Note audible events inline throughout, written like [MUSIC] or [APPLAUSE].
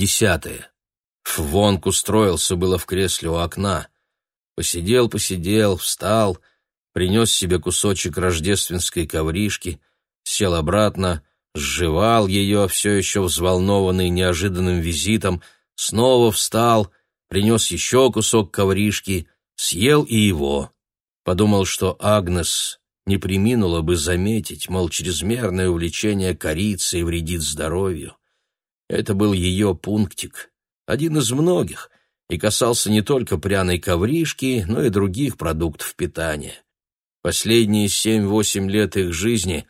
Десятое. Фвонг устроился было в кресле у окна. Посидел, посидел, встал, принес себе кусочек рождественской ковришки, сел обратно, сживал ее, все еще взволнованный неожиданным визитом, снова встал, принес еще кусок ковришки, съел и его. Подумал, что Агнес не приминула бы заметить, мол, чрезмерное увлечение корицей вредит здоровью. Это был ее пунктик, один из многих, и касался не только пряной ковришки, но и других продуктов питания. Последние семь-восемь лет их жизни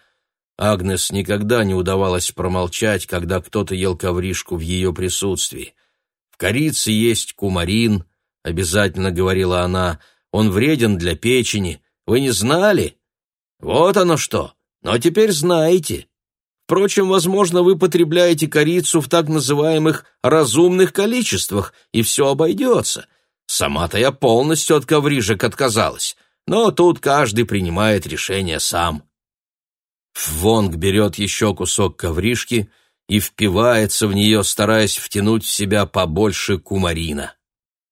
Агнес никогда не удавалось промолчать, когда кто-то ел ковришку в ее присутствии. «В корице есть кумарин», — обязательно говорила она, — «он вреден для печени. Вы не знали?» «Вот оно что! Но теперь знаете. Впрочем, возможно, вы потребляете корицу в так называемых разумных количествах, и все обойдется. Сама-то я полностью от коврижек отказалась, но тут каждый принимает решение сам. Вонг берет еще кусок ковришки и впивается в нее, стараясь втянуть в себя побольше кумарина.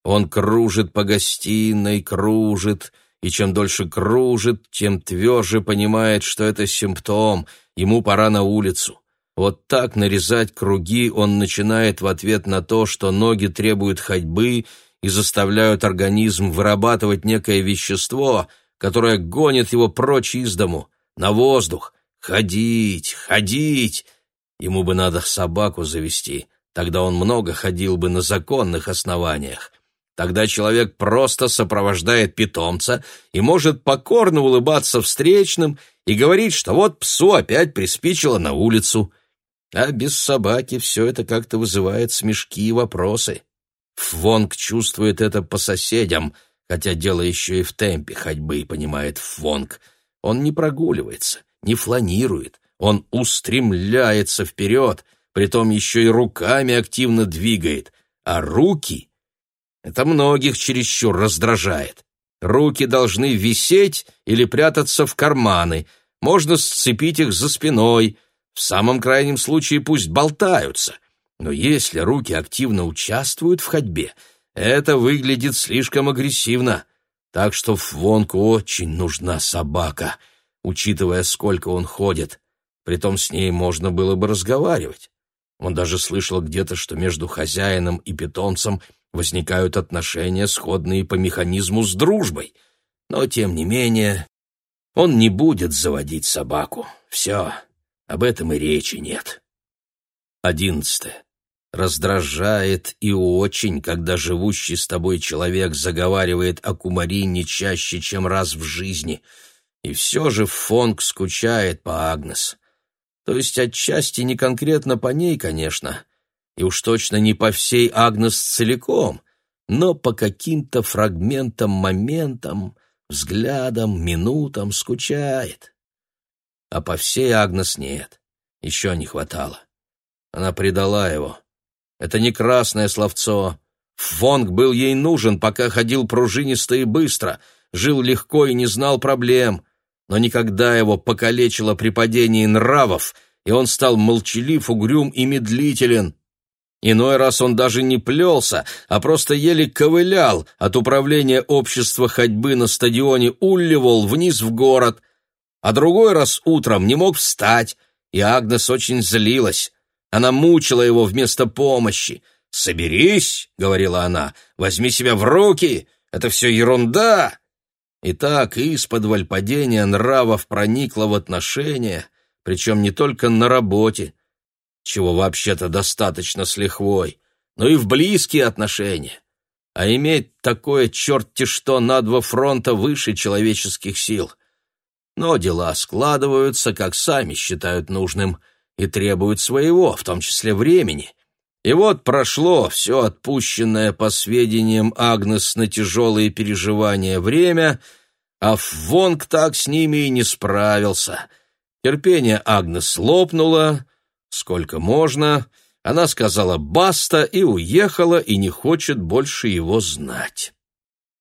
Он кружит по гостиной, кружит, и чем дольше кружит, тем тверже понимает, что это симптом, ему пора на улицу. Вот так нарезать круги он начинает в ответ на то, что ноги требуют ходьбы и заставляют организм вырабатывать некое вещество, которое гонит его прочь из дому, на воздух. Ходить, ходить. Ему бы надо собаку завести, тогда он много ходил бы на законных основаниях. Тогда человек просто сопровождает питомца и может покорно улыбаться встречным и говорить, что вот псу опять приспичило на улицу. А без собаки все это как-то вызывает смешки и вопросы. Фвонг чувствует это по соседям, хотя дело еще и в темпе ходьбы, понимает Фвонг. Он не прогуливается, не фланирует, он устремляется вперед, притом еще и руками активно двигает, а руки это многих чересчур раздражает. Руки должны висеть или прятаться в карманы, можно сцепить их за спиной, в самом крайнем случае пусть болтаются. Но если руки активно участвуют в ходьбе, это выглядит слишком агрессивно. Так что Фвонку очень нужна собака, учитывая, сколько он ходит. Притом с ней можно было бы разговаривать. Он даже слышал где-то, что между хозяином и питомцем – возникают отношения, сходные по механизму с дружбой. Но, тем не менее, он не будет заводить собаку. Все, об этом и речи нет. Одиннадцатое. Раздражает и очень, когда живущий с тобой человек заговаривает о кумарине чаще, чем раз в жизни. И все же Фонг скучает по Агнес. То есть отчасти не конкретно по ней, конечно, и уж точно не по всей Агнес целиком, но по каким-то фрагментам, моментам, взглядам, минутам скучает. А по всей Агнес нет, еще не хватало. Она предала его. Это не красное словцо. Фонг был ей нужен, пока ходил пружинисто и быстро, жил легко и не знал проблем, но никогда его покалечило при падении нравов, и он стал молчалив, угрюм и медлителен. Иной раз он даже не плелся, а просто еле ковылял от управления общества ходьбы на стадионе Улливол вниз в город, а другой раз утром не мог встать, и Агнес очень злилась. Она мучила его вместо помощи. «Соберись», — говорила она, — «возьми себя в руки, это все ерунда». И так из-под падения нравов проникло в отношения, причем не только на работе, чего вообще-то достаточно с лихвой, но и в близкие отношения. А иметь такое черти что на два фронта выше человеческих сил. Но дела складываются, как сами считают нужным, и требуют своего, в том числе времени. И вот прошло все отпущенное по сведениям Агнес на тяжелые переживания время, а Фвонг так с ними и не справился. Терпение Агнес лопнуло, сколько можно, она сказала «баста» и уехала, и не хочет больше его знать.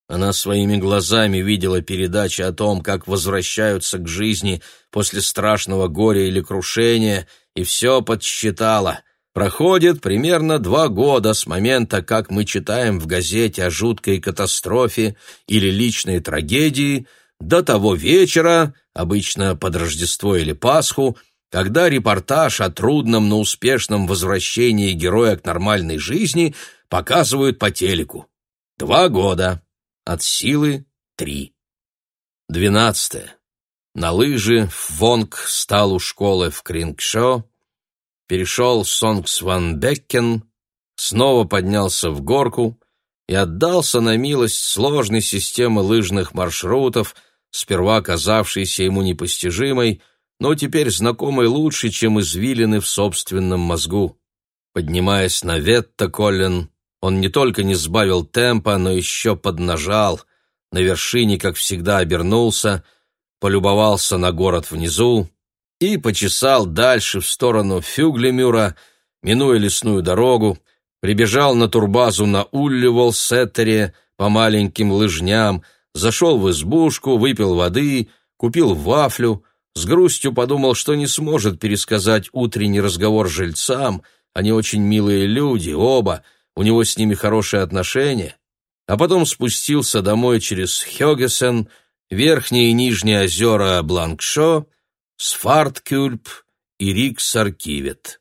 Она своими глазами видела передачи о том, как возвращаются к жизни после страшного горя или крушения, и все подсчитала. Проходит примерно два года с момента, как мы читаем в газете о жуткой катастрофе или личной трагедии, до того вечера, обычно под Рождество или Пасху, когда репортаж о трудном, но успешном возвращении героя к нормальной жизни показывают по телеку. Два года. От силы три. Двенадцатое. На лыжи Вонг стал у школы в Крингшо, перешел Сонгсванбекен, снова поднялся в горку и отдался на милость сложной системы лыжных маршрутов, сперва казавшейся ему непостижимой, но теперь знакомой лучше, чем извилины в собственном мозгу. Поднимаясь на Ветта-Коллен, он не только не сбавил темпа, но еще поднажал, на вершине, как всегда, обернулся, полюбовался на город внизу, и почесал дальше в сторону Фюглемюра, минуя лесную дорогу, прибежал на турбазу на Улливол-Сеттере по маленьким лыжням, зашел в избушку, выпил воды, купил вафлю, с грустью подумал, что не сможет пересказать утренний разговор жильцам, они очень милые люди, оба, у него с ними хорошие отношения, а потом спустился домой через Хёгесен, верхние и нижние озера Бланкшо, Сфарткюльп и Риксаркивет.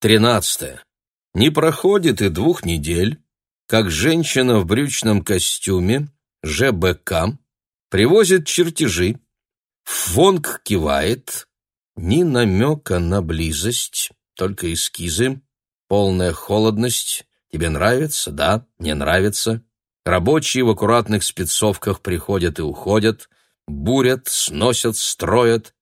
Тринадцатое. Не проходит и двух недель, как женщина в брючном костюме, ЖБК, привозит чертежи. Фонг кивает, ни намека на близость, только эскизы, полная холодность. Тебе нравится? Да, мне нравится. Рабочие в аккуратных спецовках приходят и уходят, бурят, сносят, строят,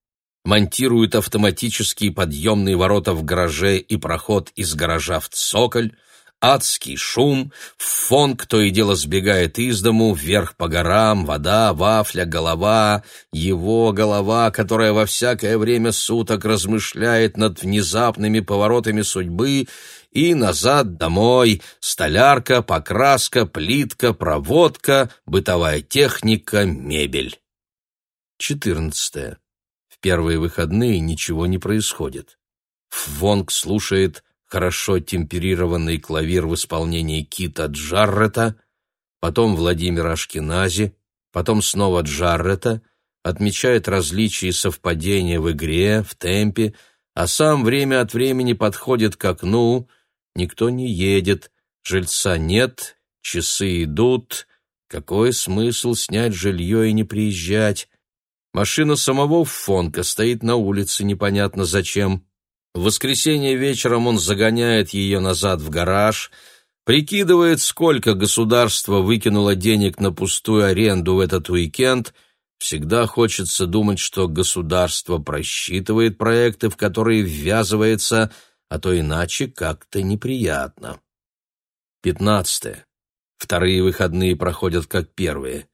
монтируют автоматические подъемные ворота в гараже и проход из гаража в цоколь, адский шум, фон, кто и дело сбегает из дому, вверх по горам, вода, вафля, голова, его голова, которая во всякое время суток размышляет над внезапными поворотами судьбы, и назад домой, столярка, покраска, плитка, проводка, бытовая техника, мебель. Четырнадцатое первые выходные ничего не происходит. Вонг слушает хорошо темперированный клавир в исполнении Кита Джаррета, потом Владимира Ашкенази, потом снова Джаррета, отмечает различия и совпадения в игре, в темпе, а сам время от времени подходит к окну, никто не едет, жильца нет, часы идут, какой смысл снять жилье и не приезжать? Машина самого Фонка стоит на улице непонятно зачем. В воскресенье вечером он загоняет ее назад в гараж, прикидывает, сколько государство выкинуло денег на пустую аренду в этот уикенд. Всегда хочется думать, что государство просчитывает проекты, в которые ввязывается, а то иначе как-то неприятно. Пятнадцатое. Вторые выходные проходят как первые.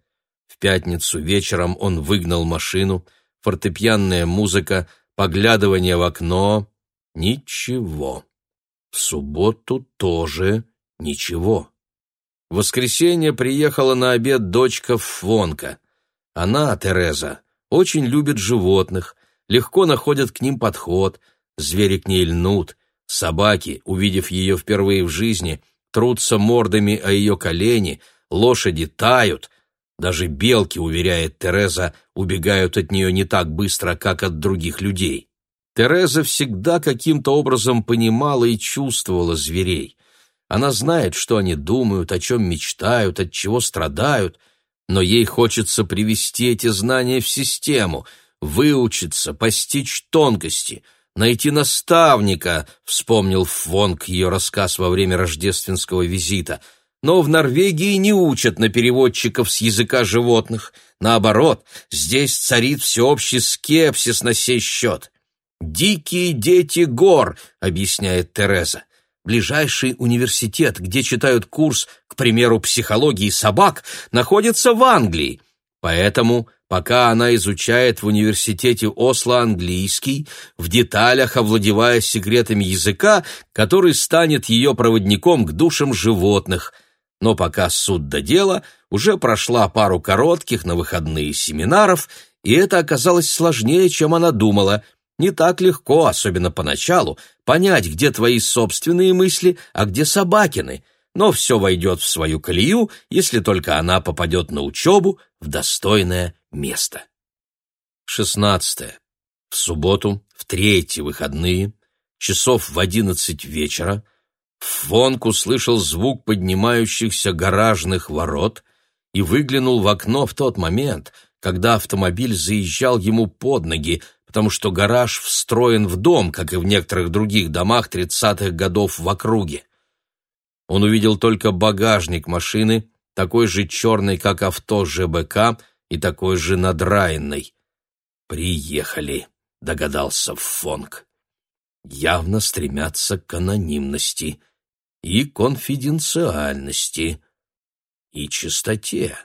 В пятницу вечером он выгнал машину, фортепианная музыка, поглядывание в окно. Ничего. В субботу тоже ничего. В воскресенье приехала на обед дочка Фонка. Она, Тереза, очень любит животных, легко находит к ним подход, звери к ней льнут, собаки, увидев ее впервые в жизни, трутся мордами о ее колени, лошади тают, даже белки, уверяет Тереза, убегают от нее не так быстро, как от других людей. Тереза всегда каким-то образом понимала и чувствовала зверей. Она знает, что они думают, о чем мечтают, от чего страдают, но ей хочется привести эти знания в систему, выучиться, постичь тонкости, найти наставника, вспомнил Фонг ее рассказ во время рождественского визита — но в Норвегии не учат на переводчиков с языка животных. Наоборот, здесь царит всеобщий скепсис на сей счет. «Дикие дети гор», — объясняет Тереза. Ближайший университет, где читают курс, к примеру, психологии собак, находится в Англии. Поэтому, пока она изучает в университете Осло английский, в деталях овладевая секретами языка, который станет ее проводником к душам животных — но пока суд до дела, уже прошла пару коротких на выходные семинаров, и это оказалось сложнее, чем она думала. Не так легко, особенно поначалу, понять, где твои собственные мысли, а где собакины, но все войдет в свою колею, если только она попадет на учебу в достойное место. 16. В субботу, в третьи выходные, часов в одиннадцать вечера, Фонк услышал звук поднимающихся гаражных ворот и выглянул в окно в тот момент, когда автомобиль заезжал ему под ноги, потому что гараж встроен в дом, как и в некоторых других домах тридцатых годов в округе. Он увидел только багажник машины, такой же черный, как авто ЖБК, и такой же надраенный. «Приехали», — догадался Фонг. «Явно стремятся к анонимности и конфиденциальности и чистоте».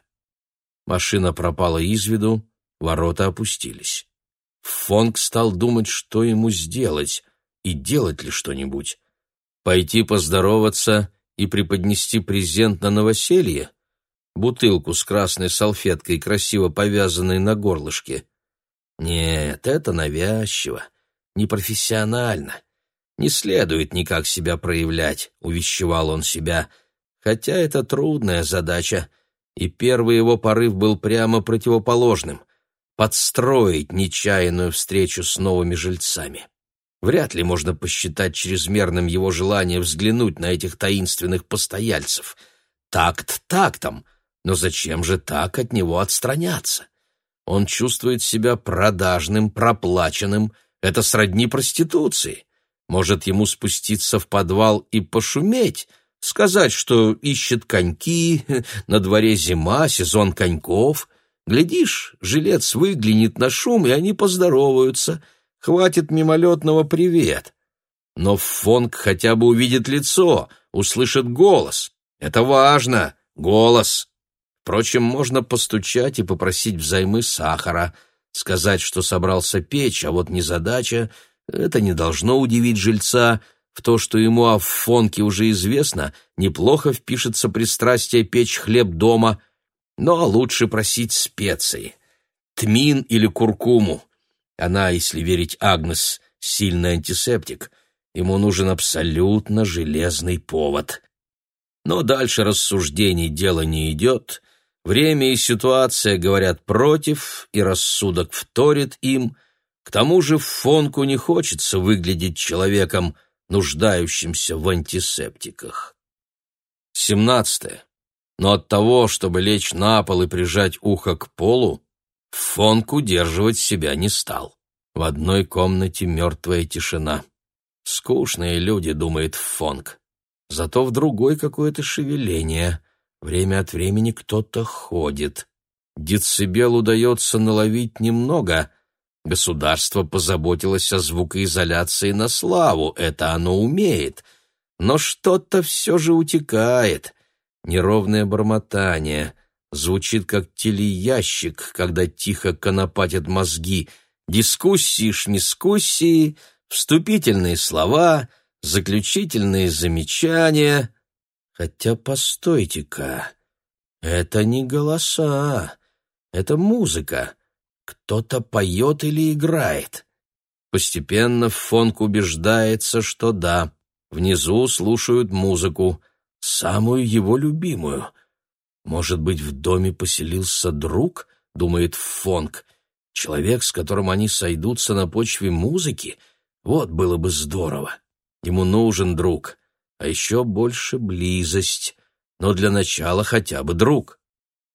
Машина пропала из виду, ворота опустились. Фонг стал думать, что ему сделать и делать ли что-нибудь. Пойти поздороваться и преподнести презент на новоселье? Бутылку с красной салфеткой, красиво повязанной на горлышке. Нет, это навязчиво, непрофессионально. Не следует никак себя проявлять, увещевал он себя, хотя это трудная задача, и первый его порыв был прямо противоположным — подстроить нечаянную встречу с новыми жильцами. Вряд ли можно посчитать чрезмерным его желание взглянуть на этих таинственных постояльцев. Такт тактом, но зачем же так от него отстраняться? Он чувствует себя продажным, проплаченным. Это сродни проституции. Может, ему спуститься в подвал и пошуметь, сказать, что ищет коньки, [LAUGHS] на дворе зима, сезон коньков. Глядишь, жилец выглянет на шум, и они поздороваются. Хватит мимолетного «привет». Но Фонг хотя бы увидит лицо, услышит голос. Это важно, голос. Впрочем, можно постучать и попросить взаймы сахара, сказать, что собрался печь, а вот незадача — это не должно удивить жильца. В то, что ему о фонке уже известно, неплохо впишется пристрастие печь хлеб дома, но лучше просить специи. Тмин или куркуму. Она, если верить Агнес, сильный антисептик. Ему нужен абсолютно железный повод. Но дальше рассуждений дело не идет — Время и ситуация говорят против, и рассудок вторит им. К тому же Фонку не хочется выглядеть человеком, нуждающимся в антисептиках. 17. Но от того, чтобы лечь на пол и прижать ухо к полу, Фонк удерживать себя не стал. В одной комнате мертвая тишина. Скучные люди, думает Фонк. Зато в другой какое-то шевеление — Время от времени кто-то ходит. Децибел удается наловить немного. Государство позаботилось о звукоизоляции на славу, это оно умеет. Но что-то все же утекает. Неровное бормотание. Звучит как телеящик, когда тихо конопатят мозги. Дискуссии, шнискуссии, вступительные слова, заключительные замечания — Хотя постойте-ка, это не голоса, это музыка. Кто-то поет или играет. Постепенно Фонк убеждается, что да, внизу слушают музыку, самую его любимую. Может быть, в доме поселился друг, думает Фонк, человек, с которым они сойдутся на почве музыки? Вот было бы здорово. Ему нужен друг а еще больше близость, но для начала хотя бы друг.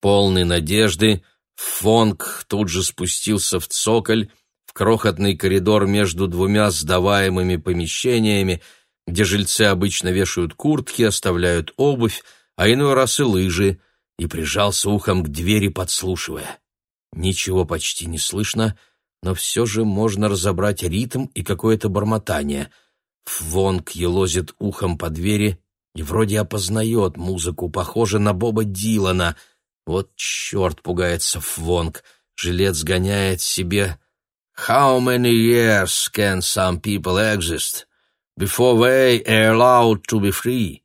Полный надежды, Фонг тут же спустился в цоколь, в крохотный коридор между двумя сдаваемыми помещениями, где жильцы обычно вешают куртки, оставляют обувь, а иной раз и лыжи, и прижался ухом к двери, подслушивая. Ничего почти не слышно, но все же можно разобрать ритм и какое-то бормотание — Фвонг елозит ухом по двери и вроде опознает музыку, похоже на Боба Дилана. Вот черт пугается Фвонг. Жилец гоняет себе «How many years can some people exist before they are allowed to be free?»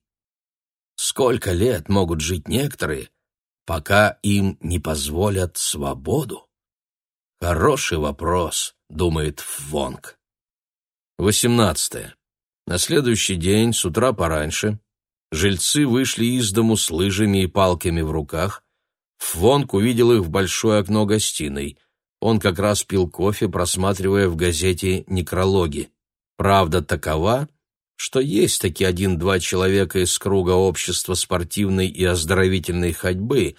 Сколько лет могут жить некоторые, пока им не позволят свободу? Хороший вопрос, думает Фвонг. 18. На следующий день, с утра пораньше, жильцы вышли из дому с лыжами и палками в руках. Фвонг увидел их в большое окно гостиной. Он как раз пил кофе, просматривая в газете некрологи. Правда такова, что есть таки один-два человека из круга общества спортивной и оздоровительной ходьбы,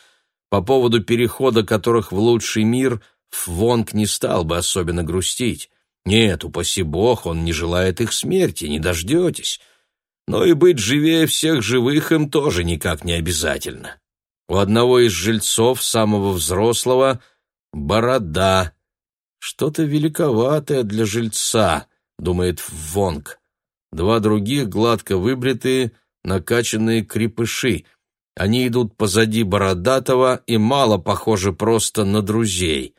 по поводу перехода которых в лучший мир Фвонг не стал бы особенно грустить. Нет, упаси бог, он не желает их смерти, не дождетесь. Но и быть живее всех живых им тоже никак не обязательно. У одного из жильцов, самого взрослого, борода. Что-то великоватое для жильца, думает Вонг. Два других гладко выбритые, накачанные крепыши. Они идут позади бородатого и мало похожи просто на друзей.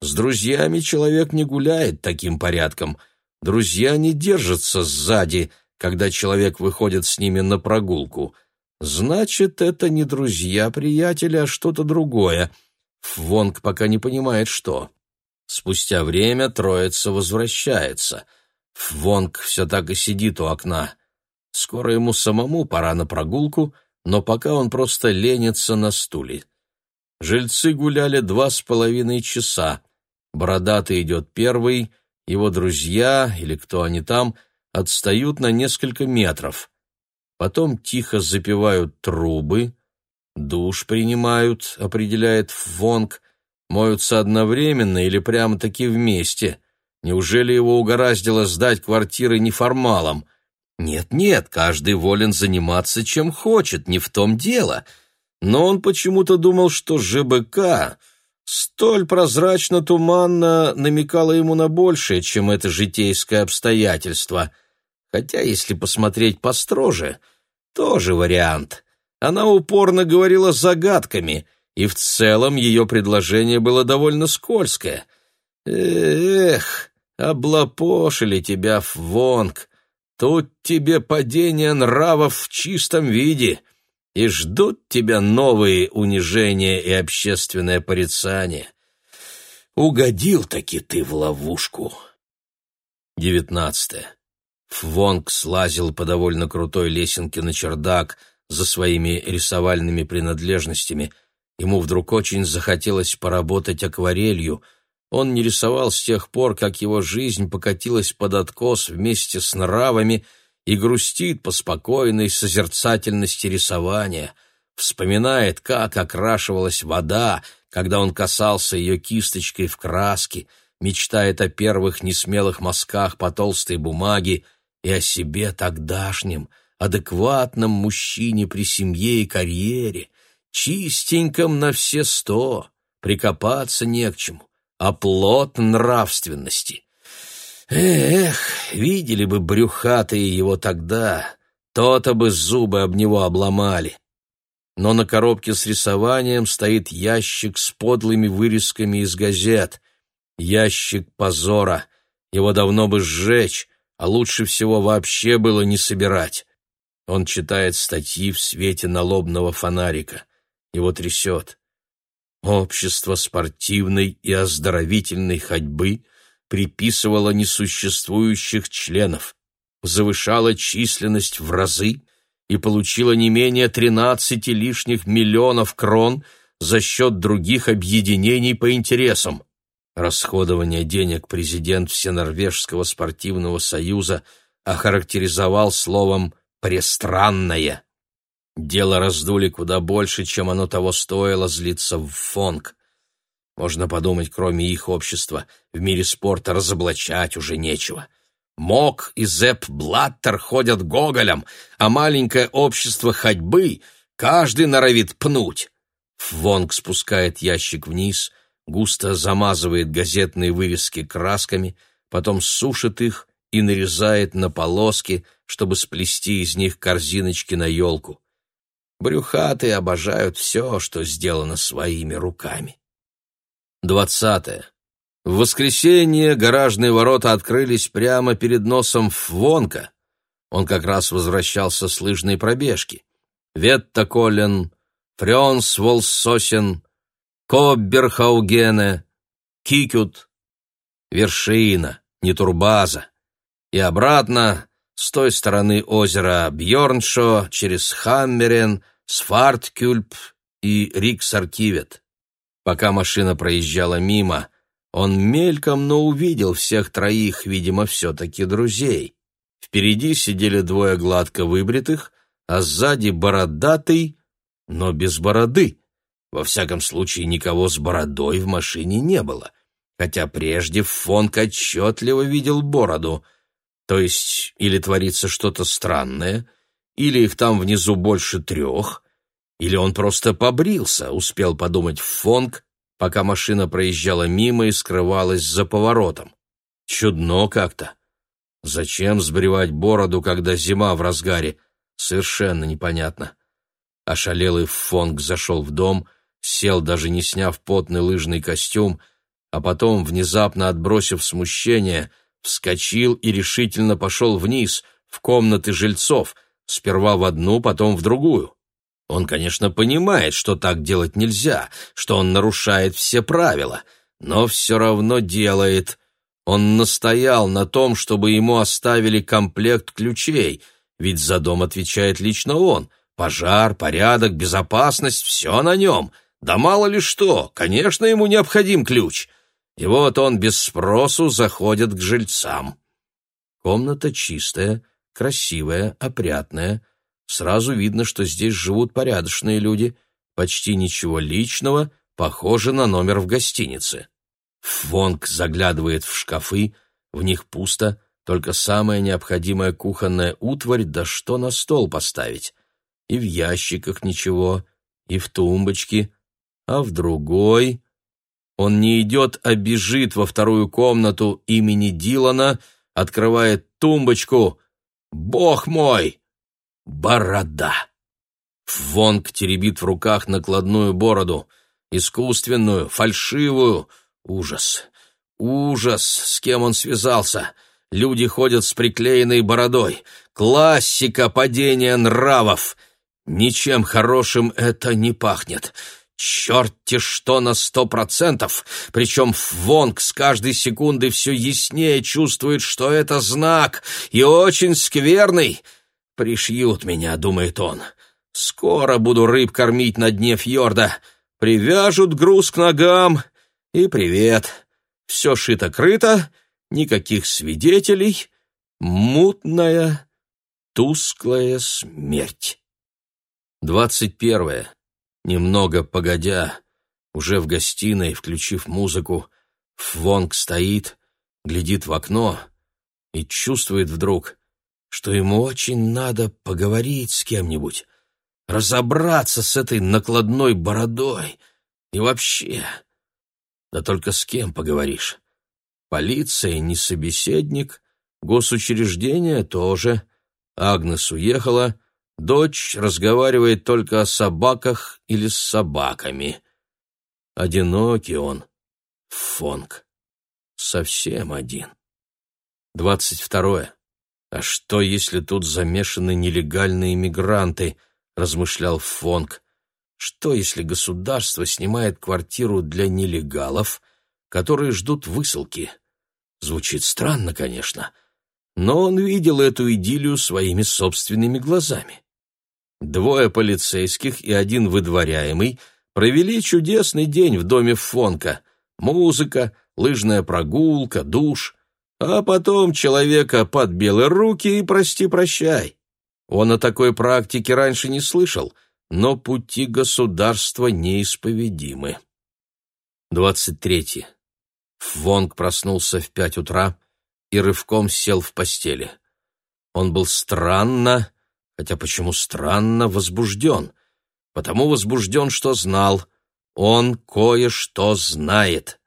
С друзьями человек не гуляет таким порядком. Друзья не держатся сзади, когда человек выходит с ними на прогулку. Значит, это не друзья-приятели, а что-то другое. Фвонг пока не понимает, что. Спустя время троица возвращается. Фвонг все так и сидит у окна. Скоро ему самому пора на прогулку, но пока он просто ленится на стуле. Жильцы гуляли два с половиной часа. Бородатый идет первый, его друзья, или кто они там, отстают на несколько метров. Потом тихо запивают трубы, душ принимают, определяет Вонг, моются одновременно или прямо-таки вместе. Неужели его угораздило сдать квартиры неформалам? Нет-нет, каждый волен заниматься чем хочет, не в том дело. Но он почему-то думал, что ЖБК столь прозрачно-туманно намекала ему на большее, чем это житейское обстоятельство. Хотя, если посмотреть построже, тоже вариант. Она упорно говорила загадками, и в целом ее предложение было довольно скользкое. «Эх, облапошили тебя, Фвонг, тут тебе падение нравов в чистом виде» и ждут тебя новые унижения и общественное порицание. Угодил-таки ты в ловушку. Девятнадцатое. Фвонг слазил по довольно крутой лесенке на чердак за своими рисовальными принадлежностями. Ему вдруг очень захотелось поработать акварелью. Он не рисовал с тех пор, как его жизнь покатилась под откос вместе с нравами — и грустит по спокойной созерцательности рисования, вспоминает, как окрашивалась вода, когда он касался ее кисточкой в краске, мечтает о первых несмелых мазках по толстой бумаге и о себе тогдашнем, адекватном мужчине при семье и карьере, чистеньком на все сто, прикопаться не к чему, оплот нравственности — Эх, видели бы брюхатые его тогда, то-то бы зубы об него обломали. Но на коробке с рисованием стоит ящик с подлыми вырезками из газет. Ящик позора. Его давно бы сжечь, а лучше всего вообще было не собирать. Он читает статьи в свете налобного фонарика. Его трясет. Общество спортивной и оздоровительной ходьбы — приписывала несуществующих членов, завышала численность в разы и получила не менее 13 лишних миллионов крон за счет других объединений по интересам. Расходование денег президент Всенорвежского спортивного союза охарактеризовал словом «престранное». Дело раздули куда больше, чем оно того стоило злиться в фонг. Можно подумать, кроме их общества, в мире спорта разоблачать уже нечего. Мок и Зепп Блаттер ходят гоголем, а маленькое общество ходьбы каждый норовит пнуть. Фвонг спускает ящик вниз, густо замазывает газетные вырезки красками, потом сушит их и нарезает на полоски, чтобы сплести из них корзиночки на елку. Брюхатые обожают все, что сделано своими руками. Двадцатое. В воскресенье гаражные ворота открылись прямо перед носом Фвонка. Он как раз возвращался с лыжной пробежки. Ветта Колен, Фрёнс Волсосен, Кобберхаугене, Кикют. Вершина, не турбаза. и обратно с той стороны озера Бьорншо через Хаммерен, Сварткюльп и Риксаркивет. Пока машина проезжала мимо, он мельком, но увидел всех троих, видимо, все-таки друзей. Впереди сидели двое гладко выбритых, а сзади бородатый, но без бороды. Во всяком случае, никого с бородой в машине не было, хотя прежде Фонк отчетливо видел бороду. То есть или творится что-то странное, или их там внизу больше трех, или он просто побрился, успел подумать Фонк, пока машина проезжала мимо и скрывалась за поворотом. Чудно как-то. Зачем сбривать бороду, когда зима в разгаре? Совершенно непонятно. Ошалелый Фонг зашел в дом, сел, даже не сняв потный лыжный костюм, а потом, внезапно отбросив смущение, вскочил и решительно пошел вниз, в комнаты жильцов, сперва в одну, потом в другую. Он, конечно, понимает, что так делать нельзя, что он нарушает все правила, но все равно делает. Он настоял на том, чтобы ему оставили комплект ключей, ведь за дом отвечает лично он. Пожар, порядок, безопасность — все на нем. Да мало ли что, конечно, ему необходим ключ. И вот он без спросу заходит к жильцам. Комната чистая, красивая, опрятная — Сразу видно, что здесь живут порядочные люди. Почти ничего личного, похоже на номер в гостинице. Фонг заглядывает в шкафы, в них пусто, только самая необходимая кухонная утварь, да что на стол поставить. И в ящиках ничего, и в тумбочке, а в другой... Он не идет, а бежит во вторую комнату имени Дилана, открывает тумбочку. «Бог мой! Борода. Вонг теребит в руках накладную бороду. Искусственную, фальшивую. Ужас. Ужас, с кем он связался. Люди ходят с приклеенной бородой. Классика падения нравов. Ничем хорошим это не пахнет. Черт-те что на сто процентов! Причем Вонг с каждой секундой все яснее чувствует, что это знак, и очень скверный — «Пришьют меня», — думает он. «Скоро буду рыб кормить на дне фьорда. Привяжут груз к ногам, и привет. Все шито-крыто, никаких свидетелей. Мутная, тусклая смерть». Двадцать первое. Немного погодя, уже в гостиной, включив музыку, Фвонг стоит, глядит в окно и чувствует вдруг, что ему очень надо поговорить с кем-нибудь, разобраться с этой накладной бородой и вообще. Да только с кем поговоришь? Полиция не собеседник, госучреждение тоже. Агнес уехала, дочь разговаривает только о собаках или с собаками. Одинокий он, Фонг, совсем один. Двадцать второе. «А что, если тут замешаны нелегальные мигранты?» — размышлял Фонг. «Что, если государство снимает квартиру для нелегалов, которые ждут высылки?» Звучит странно, конечно, но он видел эту идиллию своими собственными глазами. Двое полицейских и один выдворяемый провели чудесный день в доме Фонка. Музыка, лыжная прогулка, душ — а потом человека под белые руки и прости-прощай. Он о такой практике раньше не слышал, но пути государства неисповедимы. 23. Вонг проснулся в пять утра и рывком сел в постели. Он был странно, хотя почему странно, возбужден. Потому возбужден, что знал. Он кое-что знает.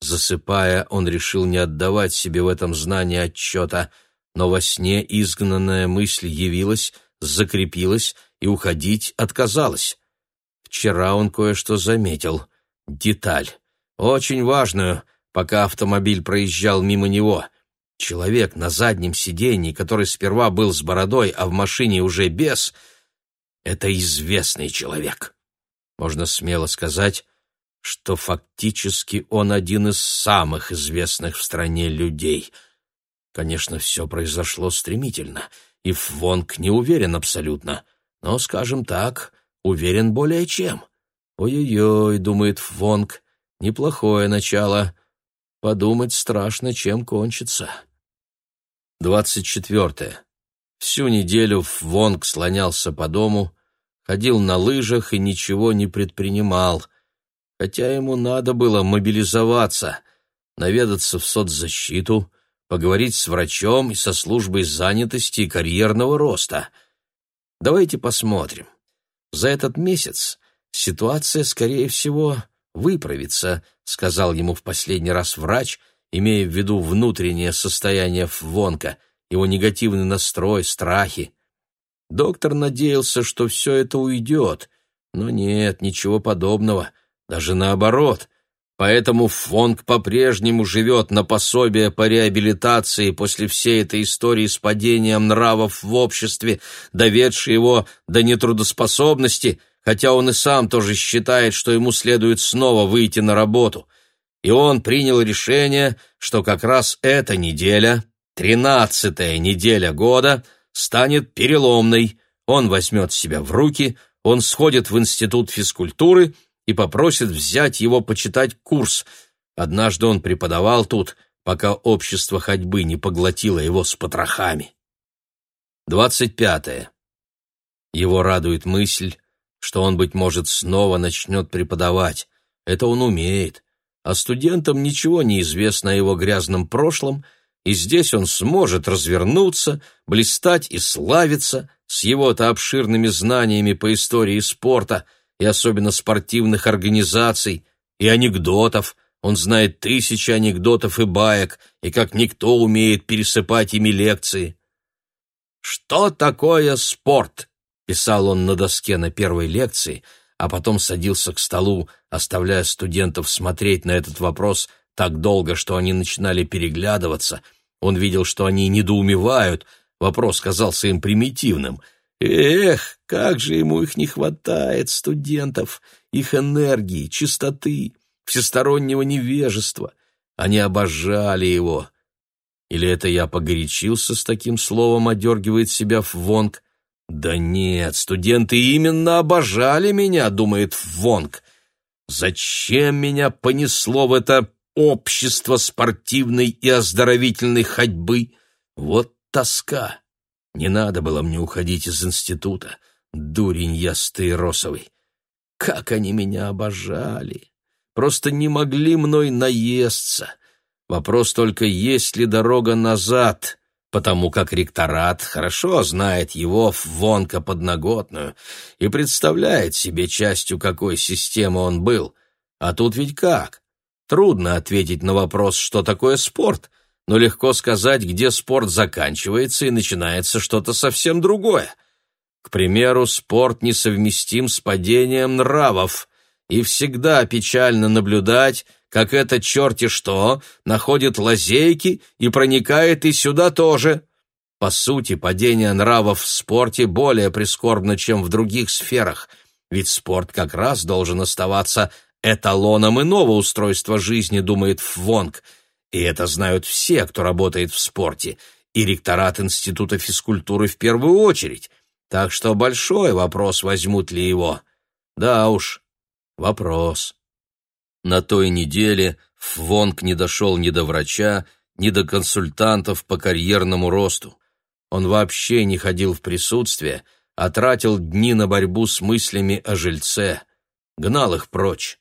Засыпая, он решил не отдавать себе в этом знании отчета, но во сне изгнанная мысль явилась, закрепилась и уходить отказалась. Вчера он кое-что заметил. Деталь. Очень важную, пока автомобиль проезжал мимо него. Человек на заднем сиденье, который сперва был с бородой, а в машине уже без, — это известный человек. Можно смело сказать, что фактически он один из самых известных в стране людей. Конечно, все произошло стремительно, и Фвонг не уверен абсолютно, но, скажем так, уверен более чем. «Ой-ой-ой», — думает Фвонг, — «неплохое начало. Подумать страшно, чем кончится». Двадцать четвертое. Всю неделю Фвонг слонялся по дому, ходил на лыжах и ничего не предпринимал, хотя ему надо было мобилизоваться, наведаться в соцзащиту, поговорить с врачом и со службой занятости и карьерного роста. Давайте посмотрим. За этот месяц ситуация, скорее всего, выправится, сказал ему в последний раз врач, имея в виду внутреннее состояние Фвонка, его негативный настрой, страхи. Доктор надеялся, что все это уйдет, но нет, ничего подобного, даже наоборот — Поэтому Фонг по-прежнему живет на пособие по реабилитации после всей этой истории с падением нравов в обществе, доведшей его до нетрудоспособности, хотя он и сам тоже считает, что ему следует снова выйти на работу. И он принял решение, что как раз эта неделя, тринадцатая неделя года, станет переломной. Он возьмет себя в руки, он сходит в институт физкультуры — и попросит взять его почитать курс. Однажды он преподавал тут, пока общество ходьбы не поглотило его с потрохами. Двадцать пятое. Его радует мысль, что он, быть может, снова начнет преподавать. Это он умеет. А студентам ничего не известно о его грязном прошлом, и здесь он сможет развернуться, блистать и славиться с его-то обширными знаниями по истории спорта — и особенно спортивных организаций, и анекдотов. Он знает тысячи анекдотов и баек, и как никто умеет пересыпать ими лекции. «Что такое спорт?» — писал он на доске на первой лекции, а потом садился к столу, оставляя студентов смотреть на этот вопрос так долго, что они начинали переглядываться. Он видел, что они недоумевают, вопрос казался им примитивным — Эх, как же ему их не хватает, студентов, их энергии, чистоты, всестороннего невежества. Они обожали его. Или это я погорячился с таким словом, одергивает себя Вонг? Да нет, студенты именно обожали меня, думает Вонг. Зачем меня понесло в это общество спортивной и оздоровительной ходьбы? Вот тоска. Не надо было мне уходить из института, дурень я стаиросовый. Как они меня обожали! Просто не могли мной наесться. Вопрос только, есть ли дорога назад, потому как ректорат хорошо знает его в вонко подноготную и представляет себе частью какой системы он был. А тут ведь как? Трудно ответить на вопрос, что такое спорт — но легко сказать, где спорт заканчивается и начинается что-то совсем другое. К примеру, спорт несовместим с падением нравов, и всегда печально наблюдать, как это черти что находит лазейки и проникает и сюда тоже. По сути, падение нравов в спорте более прискорбно, чем в других сферах, ведь спорт как раз должен оставаться эталоном иного устройства жизни, думает Фвонг – и это знают все, кто работает в спорте, и ректорат Института физкультуры в первую очередь. Так что большой вопрос, возьмут ли его. Да уж, вопрос. На той неделе Фвонг не дошел ни до врача, ни до консультантов по карьерному росту. Он вообще не ходил в присутствие, а тратил дни на борьбу с мыслями о жильце. Гнал их прочь.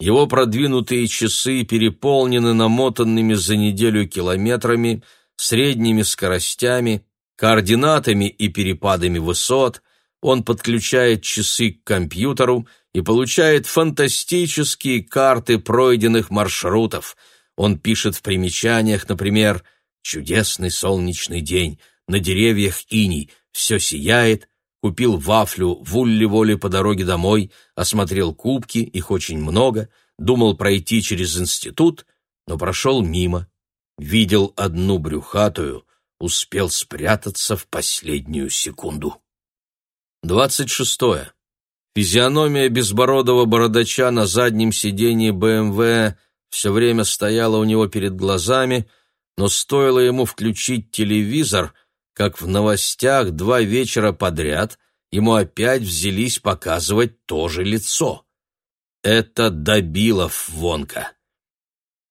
Его продвинутые часы переполнены намотанными за неделю километрами, средними скоростями, координатами и перепадами высот. Он подключает часы к компьютеру и получает фантастические карты пройденных маршрутов. Он пишет в примечаниях, например, «Чудесный солнечный день, на деревьях иней, все сияет, купил вафлю в Улли-Воле по дороге домой, осмотрел кубки, их очень много, думал пройти через институт, но прошел мимо. Видел одну брюхатую, успел спрятаться в последнюю секунду. Двадцать шестое. Физиономия безбородого бородача на заднем сиденье БМВ все время стояла у него перед глазами, но стоило ему включить телевизор, как в новостях два вечера подряд ему опять взялись показывать то же лицо. Это добило Вонка.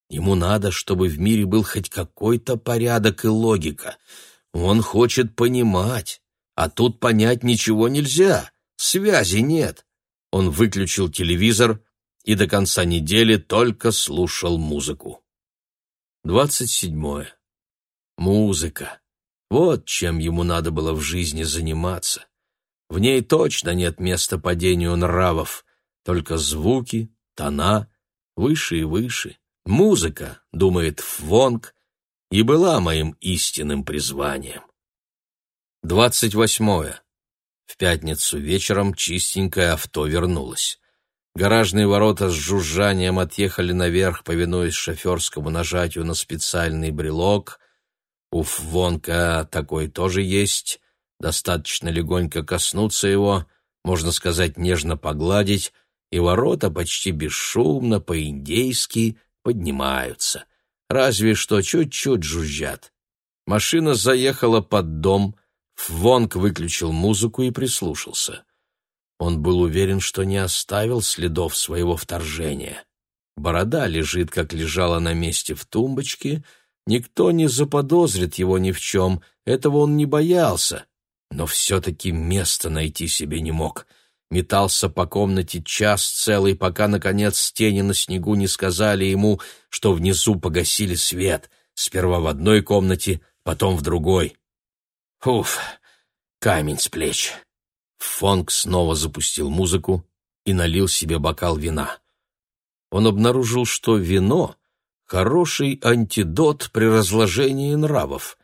Ему надо, чтобы в мире был хоть какой-то порядок и логика. Он хочет понимать, а тут понять ничего нельзя, связи нет. Он выключил телевизор и до конца недели только слушал музыку. Двадцать седьмое. Музыка. Вот чем ему надо было в жизни заниматься. В ней точно нет места падению нравов, только звуки, тона, выше и выше. Музыка, думает Фвонг, и была моим истинным призванием. Двадцать восьмое. В пятницу вечером чистенькое авто вернулось. Гаражные ворота с жужжанием отъехали наверх, повинуясь шоферскому нажатию на специальный брелок. У Фвонка такой тоже есть. Достаточно легонько коснуться его, можно сказать, нежно погладить, и ворота почти бесшумно, по-индейски, поднимаются. Разве что чуть-чуть жужжат. Машина заехала под дом, Фвонг выключил музыку и прислушался. Он был уверен, что не оставил следов своего вторжения. Борода лежит, как лежала на месте в тумбочке, никто не заподозрит его ни в чем, этого он не боялся, но все-таки места найти себе не мог — метался по комнате час целый, пока, наконец, тени на снегу не сказали ему, что внизу погасили свет, сперва в одной комнате, потом в другой. Уф, камень с плеч. Фонг снова запустил музыку и налил себе бокал вина. Он обнаружил, что вино — хороший антидот при разложении нравов.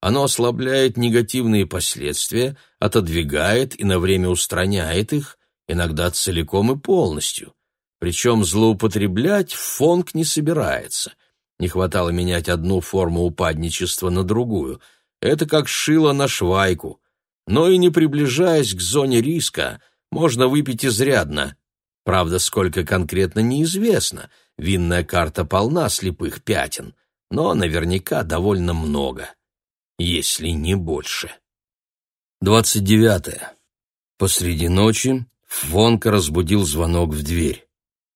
Оно ослабляет негативные последствия, отодвигает и на время устраняет их, иногда целиком и полностью. Причем злоупотреблять фонг не собирается. Не хватало менять одну форму упадничества на другую. Это как шило на швайку. Но и не приближаясь к зоне риска, можно выпить изрядно. Правда, сколько конкретно неизвестно. Винная карта полна слепых пятен, но наверняка довольно много если не больше. Двадцать девятое. Посреди ночи Вонка разбудил звонок в дверь.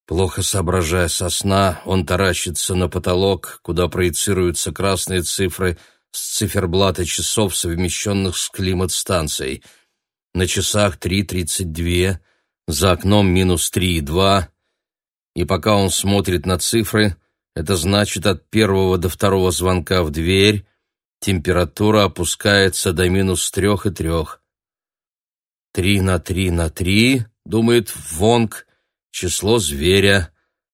Плохо соображая со сна, он таращится на потолок, куда проецируются красные цифры с циферблата часов, совмещенных с климат-станцией. На часах 3.32, за окном минус 3,2. И пока он смотрит на цифры, это значит от первого до второго звонка в дверь температура опускается до минус трех и трех. Три на три на три, думает Вонг, число зверя,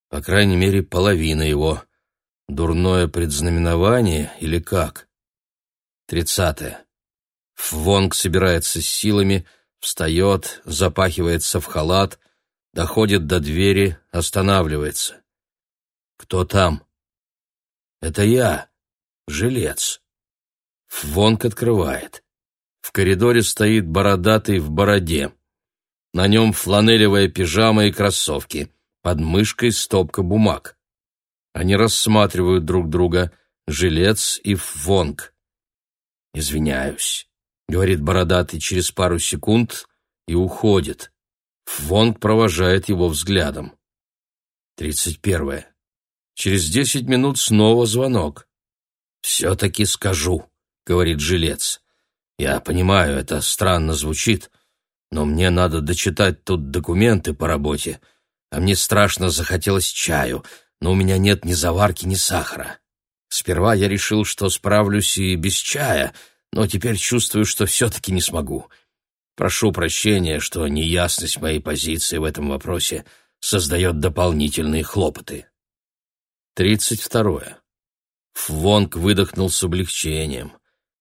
по крайней мере, половина его. Дурное предзнаменование или как? Тридцатое. Вонг собирается с силами, встает, запахивается в халат, доходит до двери, останавливается. «Кто там?» «Это я, жилец». Вонг открывает. В коридоре стоит бородатый в бороде. На нем фланелевая пижама и кроссовки. Под мышкой стопка бумаг. Они рассматривают друг друга, жилец и Вонг. «Извиняюсь», — говорит бородатый через пару секунд и уходит. Вонг провожает его взглядом. Тридцать первое. Через десять минут снова звонок. «Все-таки скажу», говорит жилец. Я понимаю, это странно звучит, но мне надо дочитать тут документы по работе, а мне страшно захотелось чаю, но у меня нет ни заварки, ни сахара. Сперва я решил, что справлюсь и без чая, но теперь чувствую, что все-таки не смогу. Прошу прощения, что неясность моей позиции в этом вопросе создает дополнительные хлопоты. Тридцать второе. Фвонг выдохнул с облегчением.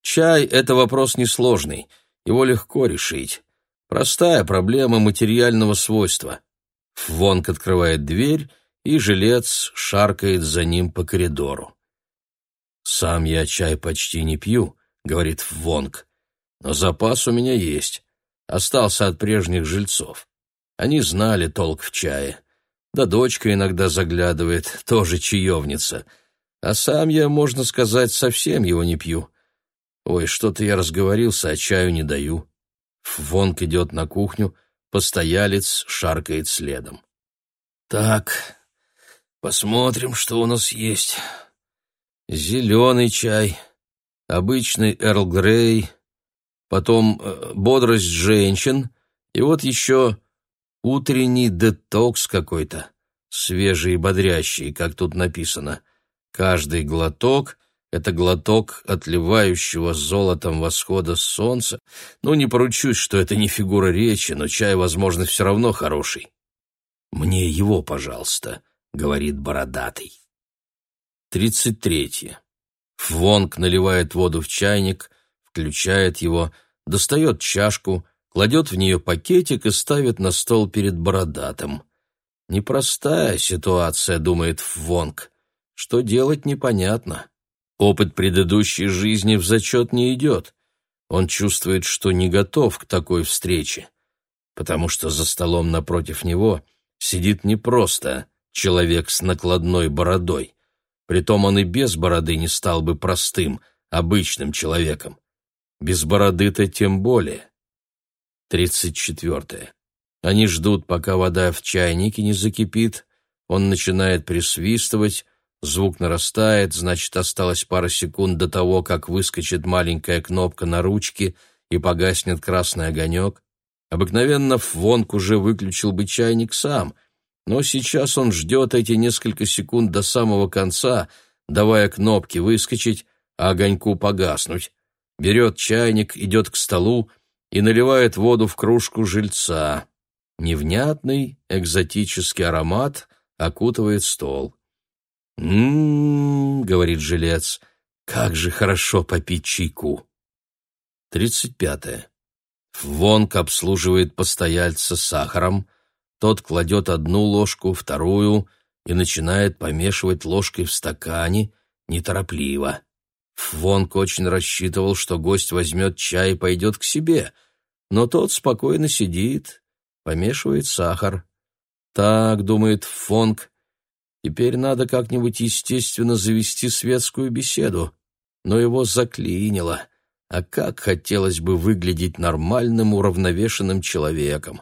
Чай — это вопрос несложный, его легко решить. Простая проблема материального свойства. Вонг открывает дверь, и жилец шаркает за ним по коридору. «Сам я чай почти не пью», — говорит Вонг, — «но запас у меня есть. Остался от прежних жильцов. Они знали толк в чае. Да дочка иногда заглядывает, тоже чаевница. А сам я, можно сказать, совсем его не пью. Ой, что-то я разговорился, а чаю не даю. Вонг идет на кухню, постоялец шаркает следом. Так, посмотрим, что у нас есть. Зеленый чай, обычный Эрл Грей, потом э, бодрость женщин, и вот еще утренний детокс какой-то, свежий и бодрящий, как тут написано. Каждый глоток — это глоток отливающего золотом восхода солнца. Ну, не поручусь, что это не фигура речи, но чай, возможно, все равно хороший. «Мне его, пожалуйста», — говорит бородатый. Тридцать третье. Фвонг наливает воду в чайник, включает его, достает чашку, кладет в нее пакетик и ставит на стол перед бородатым. Непростая ситуация, думает Фвонг. Что делать, непонятно. Опыт предыдущей жизни в зачет не идет. Он чувствует, что не готов к такой встрече, потому что за столом напротив него сидит не просто человек с накладной бородой. Притом он и без бороды не стал бы простым, обычным человеком. Без бороды-то тем более. Тридцать четвертое. Они ждут, пока вода в чайнике не закипит. Он начинает присвистывать, звук нарастает, значит, осталось пара секунд до того, как выскочит маленькая кнопка на ручке и погаснет красный огонек. Обыкновенно Фвонг уже выключил бы чайник сам, но сейчас он ждет эти несколько секунд до самого конца, давая кнопке выскочить, а огоньку погаснуть берет чайник, идет к столу и наливает воду в кружку жильца. Невнятный, экзотический аромат окутывает стол. «М-м-м», говорит жилец, — «как же хорошо попить чайку». Тридцать пятое. Вонг обслуживает постояльца сахаром, тот кладет одну ложку, вторую и начинает помешивать ложкой в стакане, неторопливо. Фвонг очень рассчитывал, что гость возьмет чай и пойдет к себе, но тот спокойно сидит, помешивает сахар. Так, думает Фонг, теперь надо как-нибудь естественно завести светскую беседу. Но его заклинило. А как хотелось бы выглядеть нормальным, уравновешенным человеком.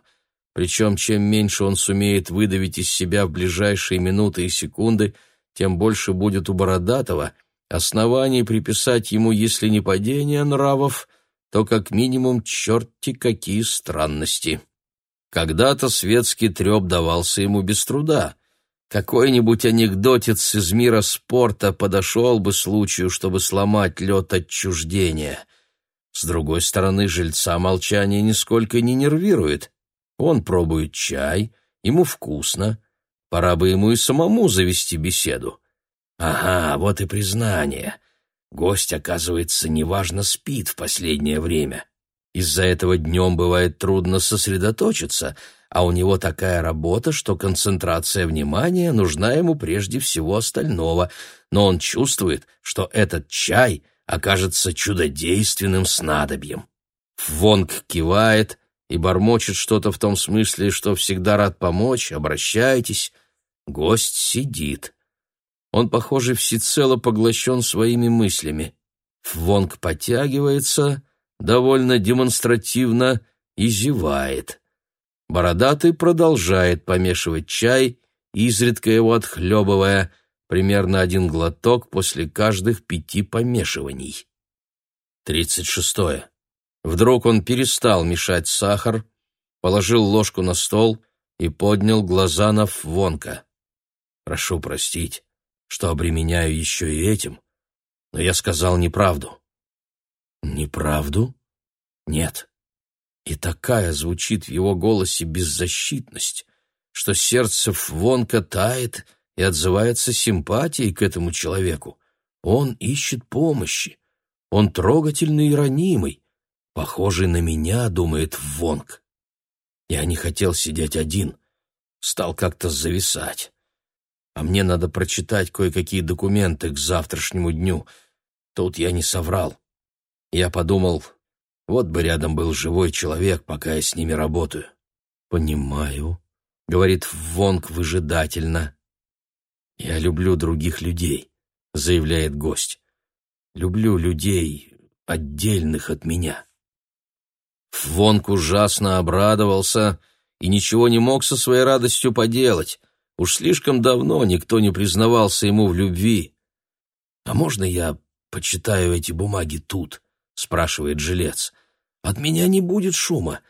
Причем, чем меньше он сумеет выдавить из себя в ближайшие минуты и секунды, тем больше будет у Бородатого — оснований приписать ему, если не падение нравов, то как минимум черти какие странности. Когда-то светский треп давался ему без труда. Какой-нибудь анекдотец из мира спорта подошел бы случаю, чтобы сломать лед отчуждения. С другой стороны, жильца молчание нисколько не нервирует. Он пробует чай, ему вкусно. Пора бы ему и самому завести беседу. Ага, вот и признание. Гость, оказывается, неважно спит в последнее время. Из-за этого днем бывает трудно сосредоточиться, а у него такая работа, что концентрация внимания нужна ему прежде всего остального, но он чувствует, что этот чай окажется чудодейственным снадобьем. Вонг кивает и бормочет что-то в том смысле, что всегда рад помочь, обращайтесь. Гость сидит. Он, похоже, всецело поглощен своими мыслями. Фвонг потягивается, довольно демонстративно, и зевает. Бородатый продолжает помешивать чай, изредка его отхлебывая, примерно один глоток после каждых пяти помешиваний. Тридцать шестое. Вдруг он перестал мешать сахар, положил ложку на стол и поднял глаза на Фвонка. «Прошу простить, что обременяю еще и этим, но я сказал неправду. Неправду? Нет. И такая звучит в его голосе беззащитность, что сердце Фвонка тает и отзывается симпатией к этому человеку. Он ищет помощи. Он трогательный и ранимый, похожий на меня, думает Вонг. Я не хотел сидеть один, стал как-то зависать а мне надо прочитать кое-какие документы к завтрашнему дню. Тут я не соврал. Я подумал, вот бы рядом был живой человек, пока я с ними работаю. «Понимаю», — говорит Вонг выжидательно. «Я люблю других людей. — заявляет гость. «Люблю людей, отдельных от меня». Фвонг ужасно обрадовался и ничего не мог со своей радостью поделать. Уж слишком давно никто не признавался ему в любви. «А можно я почитаю эти бумаги тут?» — спрашивает жилец. «От меня не будет шума.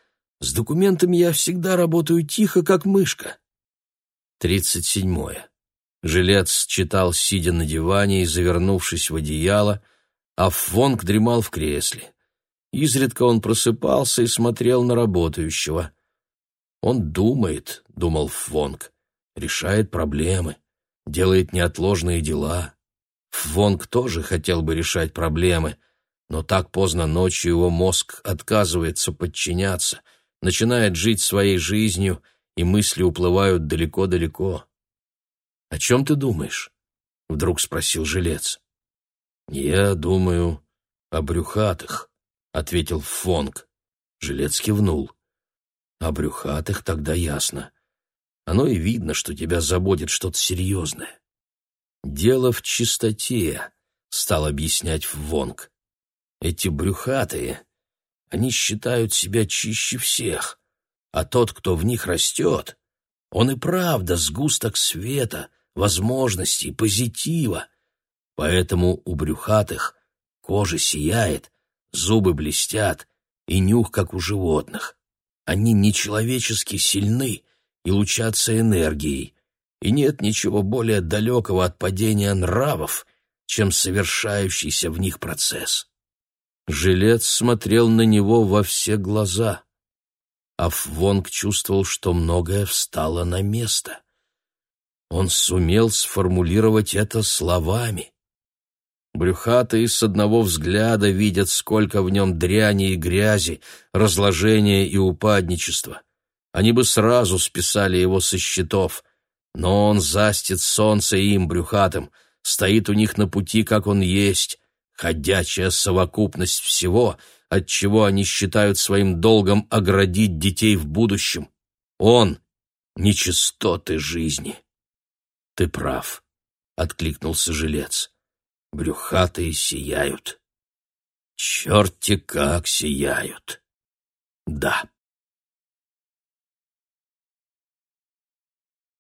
С документами я всегда работаю тихо, как мышка». Тридцать седьмое. Жилец читал, сидя на диване и завернувшись в одеяло, а Фвонг дремал в кресле. Изредка он просыпался и смотрел на работающего. «Он думает», — думал Фвонг, — «решает проблемы, делает неотложные дела». Фвонг тоже хотел бы решать проблемы, но так поздно ночью его мозг отказывается подчиняться, начинает жить своей жизнью, и мысли уплывают далеко-далеко. «О чем ты думаешь?» — вдруг спросил жилец. «Я думаю о брюхатых», — ответил Фонг. Жилец кивнул. «О брюхатых тогда ясно. Оно и видно, что тебя заботит что-то серьезное». «Дело в чистоте», — стал объяснять Вонг. «Эти брюхатые, они считают себя чище всех, а тот, кто в них растет, он и правда сгусток света, возможностей, позитива. Поэтому у брюхатых кожа сияет, зубы блестят и нюх, как у животных. Они нечеловечески сильны и лучатся энергией, и нет ничего более далекого от падения нравов, чем совершающийся в них процесс. Жилец смотрел на него во все глаза, а Фвонг чувствовал, что многое встало на место. Он сумел сформулировать это словами. Брюхатые с одного взгляда видят, сколько в нем дряни и грязи, разложения и упадничества. Они бы сразу списали его со счетов, но он застит солнце им, брюхатым, стоит у них на пути, как он есть, ходячая совокупность всего, от чего они считают своим долгом оградить детей в будущем. Он — нечистоты жизни. «Ты прав», — откликнулся жилец. «Брюхатые сияют. Черти как сияют!» «Да».